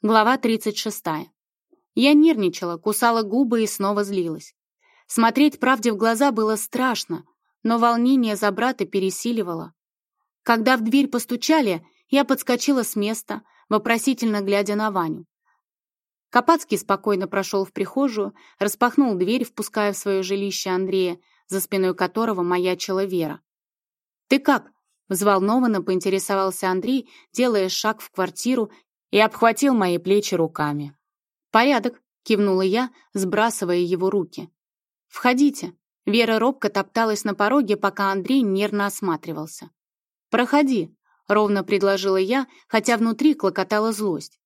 Глава 36. Я нервничала, кусала губы и снова злилась. Смотреть правде в глаза было страшно, но волнение за брата пересиливало. Когда в дверь постучали, я подскочила с места, вопросительно глядя на Ваню. Капацкий спокойно прошел в прихожую, распахнул дверь, впуская в свое жилище Андрея, за спиной которого маячила Вера. «Ты как?» — взволнованно поинтересовался Андрей, делая шаг в квартиру и обхватил мои плечи руками. «Порядок», — кивнула я, сбрасывая его руки. «Входите». Вера робко топталась на пороге, пока Андрей нервно осматривался. «Проходи», — ровно предложила я, хотя внутри клокотала злость.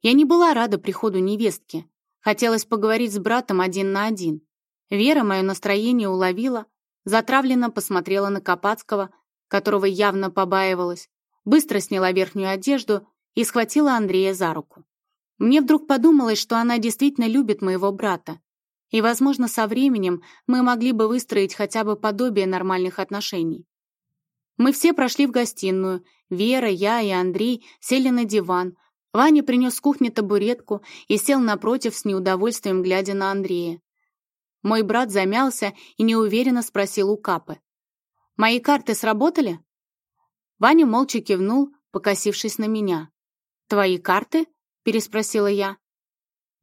Я не была рада приходу невестки. Хотелось поговорить с братом один на один. Вера мое настроение уловила, затравленно посмотрела на Капацкого, которого явно побаивалась, быстро сняла верхнюю одежду и схватила Андрея за руку. Мне вдруг подумалось, что она действительно любит моего брата, и, возможно, со временем мы могли бы выстроить хотя бы подобие нормальных отношений. Мы все прошли в гостиную, Вера, я и Андрей сели на диван, Ваня принес с кухни табуретку и сел напротив с неудовольствием, глядя на Андрея. Мой брат замялся и неуверенно спросил у Капы. «Мои карты сработали?» Ваня молча кивнул, покосившись на меня. «Твои карты?» — переспросила я.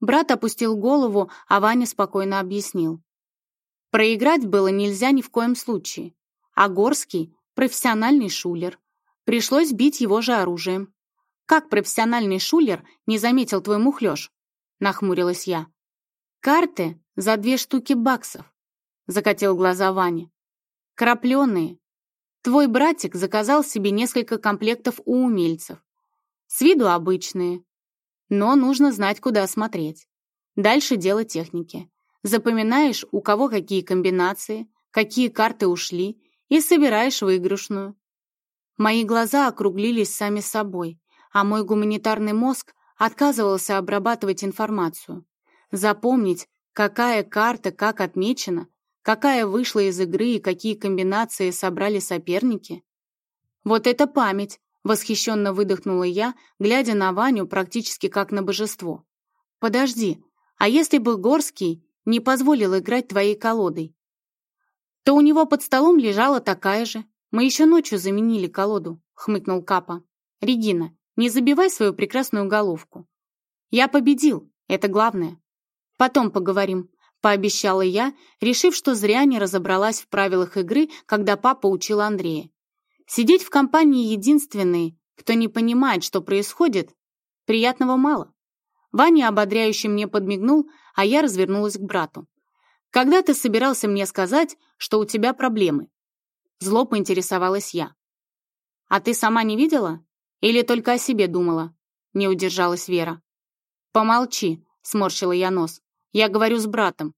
Брат опустил голову, а Ваня спокойно объяснил. Проиграть было нельзя ни в коем случае. А Горский — профессиональный шулер. Пришлось бить его же оружием. «Как профессиональный шулер не заметил твой мухлёж?» — нахмурилась я. «Карты за две штуки баксов», — закатил глаза Ваня. «Крапленые. Твой братик заказал себе несколько комплектов у умельцев. С виду обычные. Но нужно знать, куда смотреть. Дальше дело техники. Запоминаешь, у кого какие комбинации, какие карты ушли, и собираешь выигрышную. Мои глаза округлились сами собой, а мой гуманитарный мозг отказывался обрабатывать информацию. Запомнить, какая карта как отмечена, какая вышла из игры и какие комбинации собрали соперники. Вот это память, Восхищенно выдохнула я, глядя на Ваню практически как на божество. «Подожди, а если бы Горский не позволил играть твоей колодой?» «То у него под столом лежала такая же. Мы еще ночью заменили колоду», — хмыкнул Капа. «Регина, не забивай свою прекрасную головку. Я победил, это главное. Потом поговорим», — пообещала я, решив, что зря не разобралась в правилах игры, когда папа учил Андрея. Сидеть в компании единственной, кто не понимает, что происходит, приятного мало. Ваня ободряюще мне подмигнул, а я развернулась к брату. «Когда ты собирался мне сказать, что у тебя проблемы?» Зло поинтересовалась я. «А ты сама не видела? Или только о себе думала?» Не удержалась Вера. «Помолчи», — сморщила я нос. «Я говорю с братом».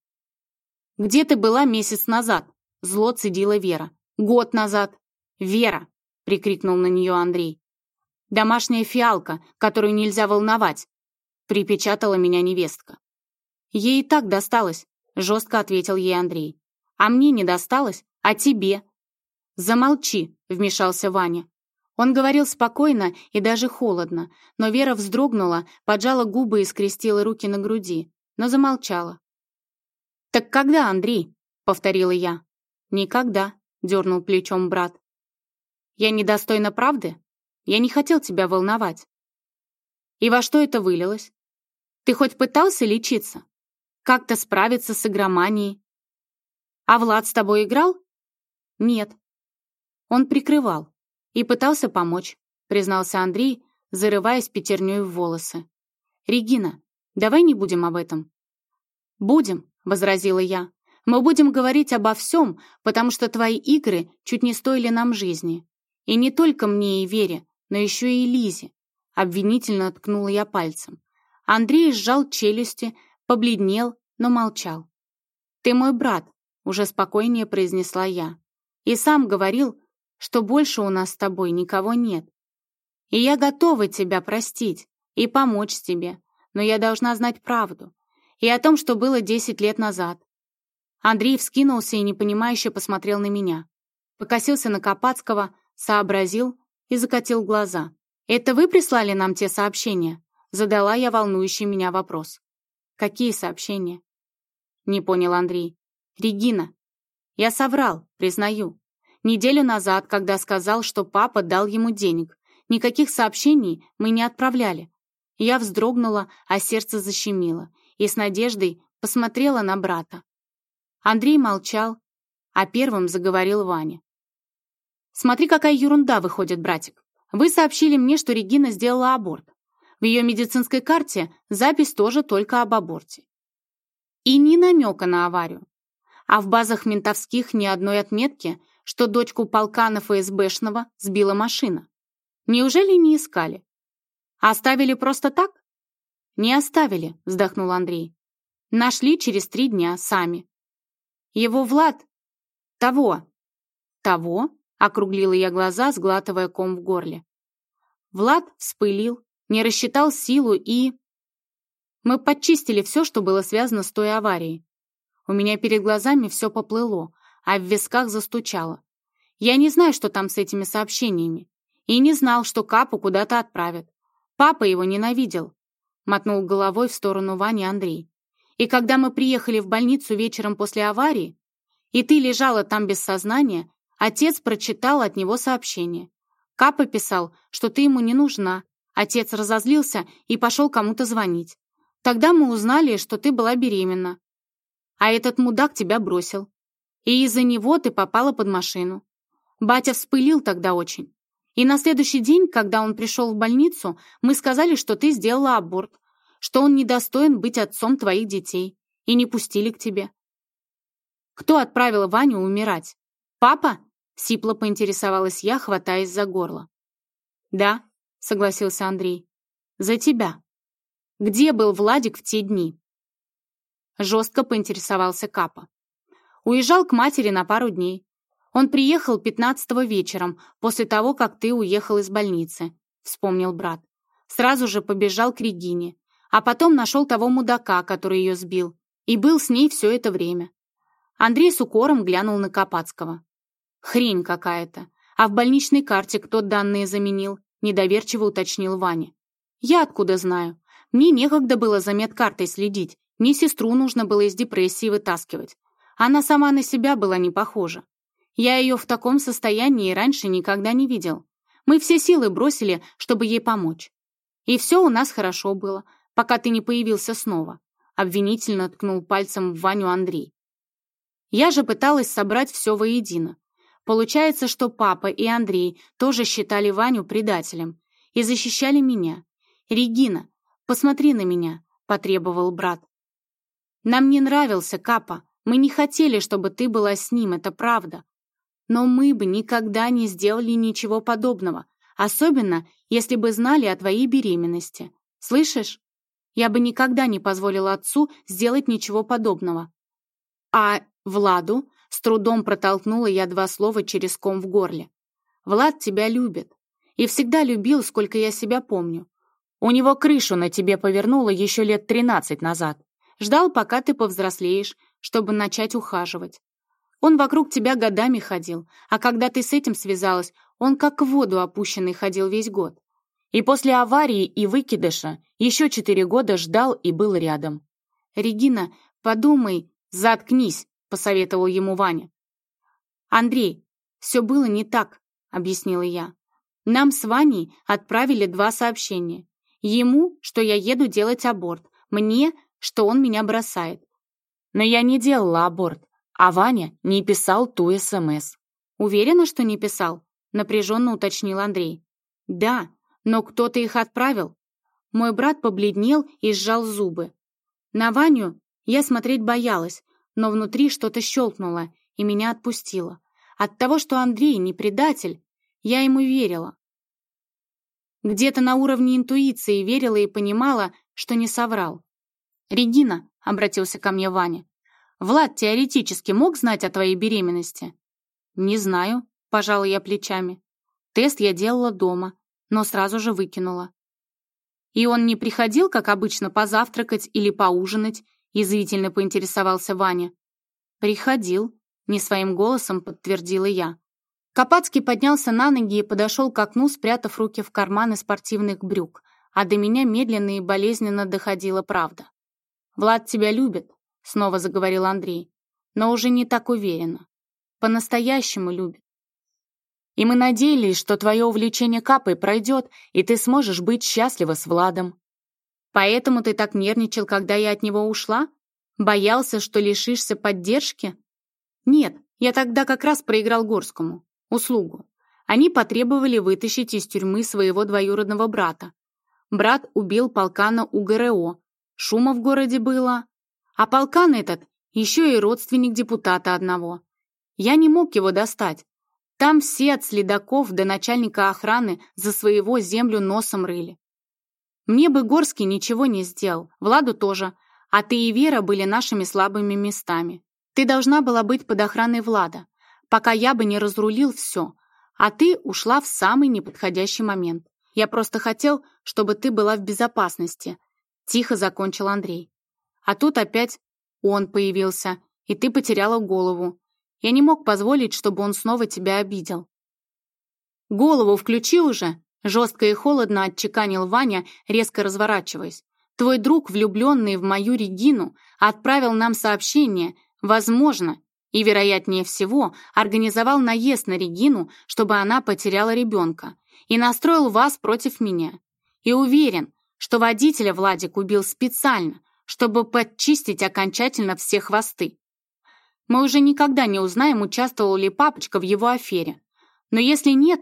«Где ты была месяц назад?» Зло цедила Вера. «Год назад. «Вера!» — прикрикнул на нее Андрей. «Домашняя фиалка, которую нельзя волновать!» — припечатала меня невестка. «Ей и так досталось», — жестко ответил ей Андрей. «А мне не досталось, а тебе». «Замолчи», — вмешался Ваня. Он говорил спокойно и даже холодно, но Вера вздрогнула, поджала губы и скрестила руки на груди, но замолчала. «Так когда, Андрей?» — повторила я. «Никогда», — дернул плечом брат. Я недостойна правды? Я не хотел тебя волновать. И во что это вылилось? Ты хоть пытался лечиться? Как-то справиться с игроманией? А Влад с тобой играл? Нет. Он прикрывал и пытался помочь, признался Андрей, зарываясь пятерней в волосы. «Регина, давай не будем об этом». «Будем», — возразила я. «Мы будем говорить обо всем, потому что твои игры чуть не стоили нам жизни. И не только мне и Вере, но еще и Лизе. Обвинительно ткнула я пальцем. Андрей сжал челюсти, побледнел, но молчал. «Ты мой брат», — уже спокойнее произнесла я. «И сам говорил, что больше у нас с тобой никого нет. И я готова тебя простить и помочь тебе, но я должна знать правду. И о том, что было десять лет назад». Андрей вскинулся и непонимающе посмотрел на меня. Покосился на Копацкого, сообразил и закатил глаза. «Это вы прислали нам те сообщения?» Задала я волнующий меня вопрос. «Какие сообщения?» Не понял Андрей. «Регина, я соврал, признаю. Неделю назад, когда сказал, что папа дал ему денег, никаких сообщений мы не отправляли. Я вздрогнула, а сердце защемило, и с надеждой посмотрела на брата. Андрей молчал, а первым заговорил Ваня. «Смотри, какая ерунда выходит, братик. Вы сообщили мне, что Регина сделала аборт. В ее медицинской карте запись тоже только об аборте. И ни намека на аварию. А в базах ментовских ни одной отметки, что дочку полкана ФСБшного сбила машина. Неужели не искали? Оставили просто так? Не оставили, вздохнул Андрей. Нашли через три дня сами. Его Влад... Того. Того? Округлила я глаза, сглатывая ком в горле. Влад вспылил, не рассчитал силу и... Мы подчистили все, что было связано с той аварией. У меня перед глазами все поплыло, а в висках застучало. Я не знаю, что там с этими сообщениями. И не знал, что Капу куда-то отправят. Папа его ненавидел. Мотнул головой в сторону Вани Андрей. И когда мы приехали в больницу вечером после аварии, и ты лежала там без сознания, отец прочитал от него сообщение. Капа писал, что ты ему не нужна. Отец разозлился и пошел кому-то звонить. Тогда мы узнали, что ты была беременна. А этот мудак тебя бросил. И из-за него ты попала под машину. Батя вспылил тогда очень. И на следующий день, когда он пришел в больницу, мы сказали, что ты сделала аборт, что он недостоин быть отцом твоих детей, и не пустили к тебе. Кто отправил Ваню умирать? Папа? Сипло поинтересовалась я, хватаясь за горло. Да, согласился Андрей. За тебя. Где был Владик в те дни? Жестко поинтересовался Капа. Уезжал к матери на пару дней. Он приехал пятнадцатого вечером, после того, как ты уехал из больницы, вспомнил брат. Сразу же побежал к Регине, а потом нашел того мудака, который ее сбил, и был с ней все это время. Андрей с укором глянул на Капацкого. Хрень какая-то. А в больничной карте кто данные заменил? Недоверчиво уточнил Ваня. Я откуда знаю? Мне некогда было за медкартой следить, мне сестру нужно было из депрессии вытаскивать. Она сама на себя была не похожа. Я ее в таком состоянии раньше никогда не видел. Мы все силы бросили, чтобы ей помочь. И все у нас хорошо было, пока ты не появился снова. Обвинительно ткнул пальцем в Ваню Андрей. Я же пыталась собрать все воедино. Получается, что папа и Андрей тоже считали Ваню предателем и защищали меня. Регина, «Посмотри на меня», — потребовал брат. «Нам не нравился Капа. Мы не хотели, чтобы ты была с ним, это правда. Но мы бы никогда не сделали ничего подобного, особенно если бы знали о твоей беременности. Слышишь? Я бы никогда не позволила отцу сделать ничего подобного. А Владу с трудом протолкнула я два слова через ком в горле. Влад тебя любит. И всегда любил, сколько я себя помню. У него крышу на тебе повернуло еще лет тринадцать назад. Ждал, пока ты повзрослеешь, чтобы начать ухаживать. Он вокруг тебя годами ходил, а когда ты с этим связалась, он как в воду опущенный ходил весь год. И после аварии и выкидыша еще четыре года ждал и был рядом. «Регина, подумай, заткнись», — посоветовал ему Ваня. «Андрей, все было не так», — объяснила я. «Нам с Ваней отправили два сообщения. Ему, что я еду делать аборт. Мне, что он меня бросает. Но я не делала аборт, а Ваня не писал ту СМС. Уверена, что не писал? Напряженно уточнил Андрей. Да, но кто-то их отправил. Мой брат побледнел и сжал зубы. На Ваню я смотреть боялась, но внутри что-то щелкнуло и меня отпустило. От того, что Андрей не предатель, я ему верила. Где-то на уровне интуиции верила и понимала, что не соврал. «Регина», — обратился ко мне Ваня, «Влад теоретически мог знать о твоей беременности?» «Не знаю», — пожала я плечами. «Тест я делала дома, но сразу же выкинула». «И он не приходил, как обычно, позавтракать или поужинать?» — язвительно поинтересовался Ваня. «Приходил», — не своим голосом подтвердила я. Копацкий поднялся на ноги и подошел к окну, спрятав руки в карманы спортивных брюк. а до меня медленно и болезненно доходила правда. «Влад тебя любит», — снова заговорил Андрей, но уже не так уверенно. «По-настоящему любит. И мы надеялись, что твое увлечение капой пройдет, и ты сможешь быть счастлива с Владом. Поэтому ты так нервничал, когда я от него ушла? Боялся, что лишишься поддержки? Нет, я тогда как раз проиграл Горскому. Услугу. Они потребовали вытащить из тюрьмы своего двоюродного брата. Брат убил полкана УГРО. Шума в городе было. А полкан этот еще и родственник депутата одного. Я не мог его достать. Там все от следаков до начальника охраны за своего землю носом рыли. Мне бы Горский ничего не сделал, Владу тоже, а ты и Вера были нашими слабыми местами. Ты должна была быть под охраной Влада, пока я бы не разрулил все, а ты ушла в самый неподходящий момент. Я просто хотел, чтобы ты была в безопасности», — тихо закончил Андрей. «А тут опять он появился, и ты потеряла голову. Я не мог позволить, чтобы он снова тебя обидел». «Голову включи уже!» — жестко и холодно отчеканил Ваня, резко разворачиваясь. «Твой друг, влюбленный в мою Регину, отправил нам сообщение, возможно, и, вероятнее всего, организовал наезд на Регину, чтобы она потеряла ребенка, и настроил вас против меня. И уверен, что водителя Владик убил специально, чтобы подчистить окончательно все хвосты. Мы уже никогда не узнаем, участвовал ли папочка в его афере. Но если нет,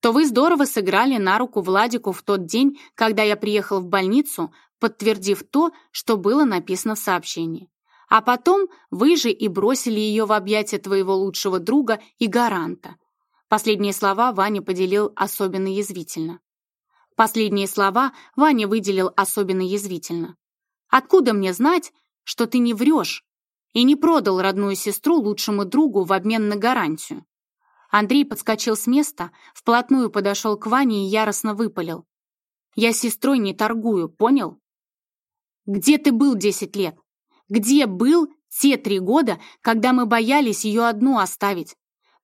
то вы здорово сыграли на руку Владику в тот день, когда я приехал в больницу, подтвердив то, что было написано в сообщении. А потом вы же и бросили ее в объятия твоего лучшего друга и гаранта. Последние слова Ваня поделил особенно язвительно. Последние слова Ваня выделил особенно язвительно. «Откуда мне знать, что ты не врешь и не продал родную сестру лучшему другу в обмен на гарантию?» Андрей подскочил с места, вплотную подошел к Ване и яростно выпалил. «Я сестрой не торгую, понял? Где ты был десять лет? Где был те три года, когда мы боялись ее одну оставить?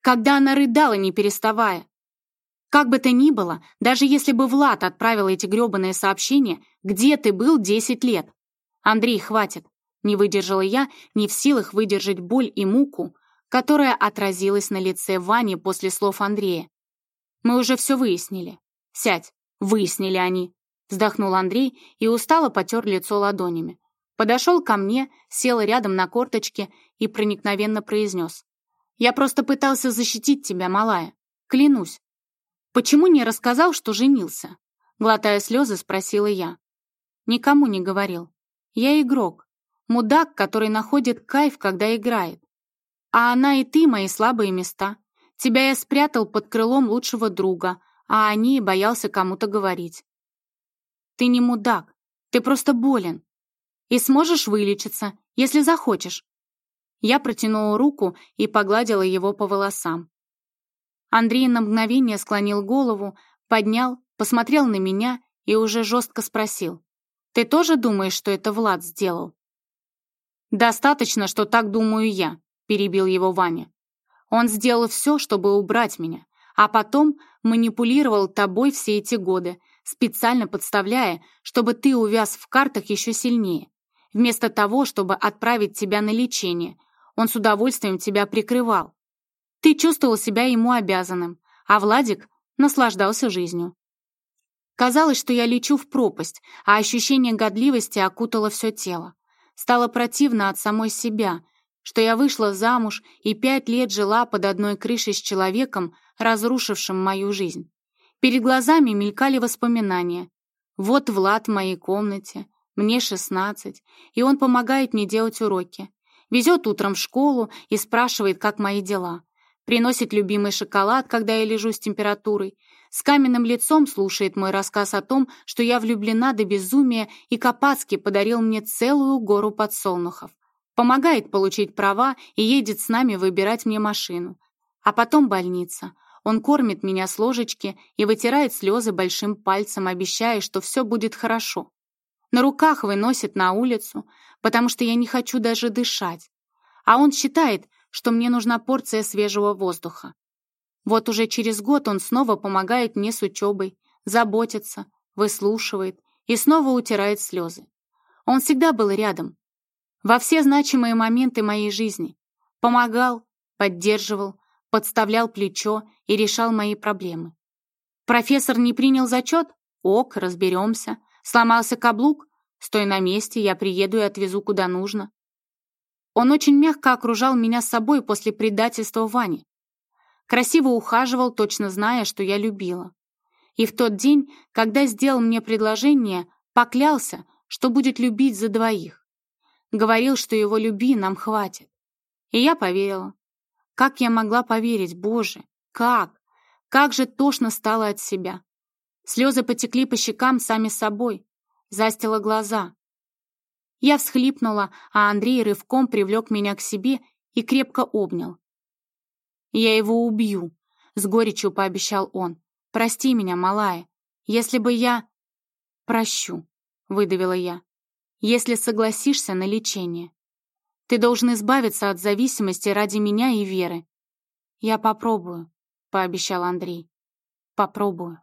Когда она рыдала, не переставая? Как бы то ни было, даже если бы Влад отправил эти грёбаные сообщения, где ты был десять лет? Андрей, хватит. Не выдержала я, не в силах выдержать боль и муку, которая отразилась на лице Вани после слов Андрея. Мы уже все выяснили. Сядь. Выяснили они. Вздохнул Андрей и устало потер лицо ладонями. Подошел ко мне, сел рядом на корточке и проникновенно произнес. «Я просто пытался защитить тебя, малая. Клянусь. Почему не рассказал, что женился?» Глотая слезы, спросила я. Никому не говорил. Я игрок. Мудак, который находит кайф, когда играет. А она и ты мои слабые места. Тебя я спрятал под крылом лучшего друга, а о ней боялся кому-то говорить. Ты не мудак. Ты просто болен и сможешь вылечиться, если захочешь». Я протянула руку и погладила его по волосам. Андрей на мгновение склонил голову, поднял, посмотрел на меня и уже жестко спросил. «Ты тоже думаешь, что это Влад сделал?» «Достаточно, что так думаю я», — перебил его Ваня. «Он сделал все, чтобы убрать меня, а потом манипулировал тобой все эти годы, специально подставляя, чтобы ты увяз в картах еще сильнее. Вместо того, чтобы отправить тебя на лечение, он с удовольствием тебя прикрывал. Ты чувствовал себя ему обязанным, а Владик наслаждался жизнью. Казалось, что я лечу в пропасть, а ощущение годливости окутало все тело. Стало противно от самой себя, что я вышла замуж и пять лет жила под одной крышей с человеком, разрушившим мою жизнь. Перед глазами мелькали воспоминания. Вот Влад в моей комнате, мне 16, и он помогает мне делать уроки. Везет утром в школу и спрашивает, как мои дела. Приносит любимый шоколад, когда я лежу с температурой. С каменным лицом слушает мой рассказ о том, что я влюблена до безумия, и Капацкий подарил мне целую гору подсолнухов. Помогает получить права и едет с нами выбирать мне машину. А потом больница. Он кормит меня с ложечки и вытирает слезы большим пальцем, обещая, что все будет хорошо. На руках выносит на улицу, потому что я не хочу даже дышать. А он считает, что мне нужна порция свежего воздуха. Вот уже через год он снова помогает мне с учебой, заботится, выслушивает и снова утирает слезы. Он всегда был рядом. Во все значимые моменты моей жизни. Помогал, поддерживал, подставлял плечо и решал мои проблемы. Профессор не принял зачет? Ок, разберемся. Сломался каблук? Стой на месте, я приеду и отвезу куда нужно. Он очень мягко окружал меня с собой после предательства Вани. Красиво ухаживал, точно зная, что я любила. И в тот день, когда сделал мне предложение, поклялся, что будет любить за двоих. Говорил, что его люби нам хватит. И я поверила. Как я могла поверить, Боже? Как? Как же тошно стало от себя. Слезы потекли по щекам сами собой. Застила глаза. Я всхлипнула, а Андрей рывком привлек меня к себе и крепко обнял. «Я его убью», — с горечью пообещал он. «Прости меня, малая. Если бы я...» «Прощу», — выдавила я. «Если согласишься на лечение. Ты должен избавиться от зависимости ради меня и Веры». «Я попробую», — пообещал Андрей. «Попробую».